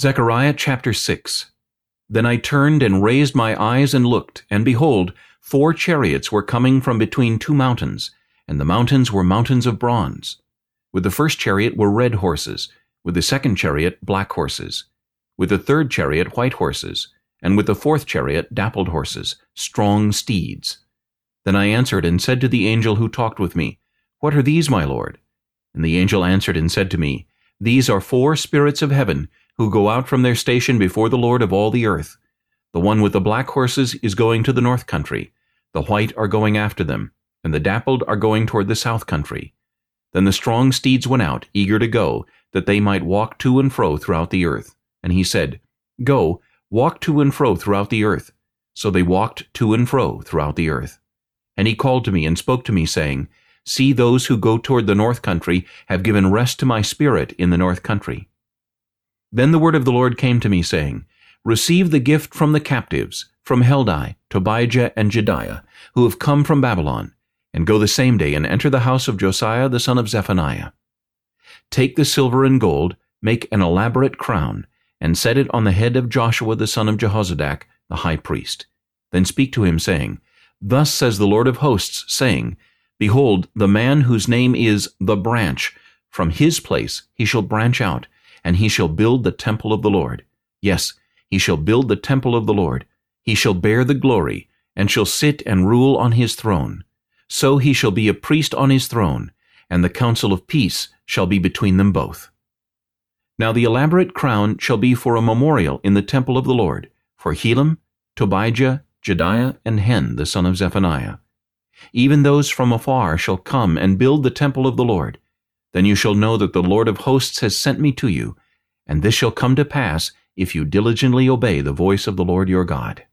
Zechariah chapter 6 Then I turned and raised my eyes and looked, and behold, four chariots were coming from between two mountains, and the mountains were mountains of bronze. With the first chariot were red horses, with the second chariot black horses, with the third chariot white horses, and with the fourth chariot dappled horses, strong steeds. Then I answered and said to the angel who talked with me, What are these, my lord? And the angel answered and said to me, These are four spirits of heaven, who go out from their station before the Lord of all the earth. The one with the black horses is going to the north country, the white are going after them, and the dappled are going toward the south country. Then the strong steeds went out, eager to go, that they might walk to and fro throughout the earth. And he said, Go, walk to and fro throughout the earth. So they walked to and fro throughout the earth. And he called to me and spoke to me, saying, See, those who go toward the north country have given rest to my spirit in the north country. Then the word of the Lord came to me, saying, Receive the gift from the captives, from Heldai, Tobijah, and Jedaiah, who have come from Babylon, and go the same day and enter the house of Josiah the son of Zephaniah. Take the silver and gold, make an elaborate crown, and set it on the head of Joshua the son of Jehozadak, the high priest. Then speak to him, saying, Thus says the Lord of hosts, saying, Behold, the man whose name is the branch, from his place he shall branch out, and he shall build the temple of the Lord. Yes, he shall build the temple of the Lord. He shall bear the glory, and shall sit and rule on his throne. So he shall be a priest on his throne, and the counsel of peace shall be between them both. Now the elaborate crown shall be for a memorial in the temple of the Lord, for Helem, Tobijah, Jedaiah, and Hen the son of Zephaniah. Even those from afar shall come and build the temple of the Lord, then you shall know that the Lord of hosts has sent me to you, and this shall come to pass if you diligently obey the voice of the Lord your God.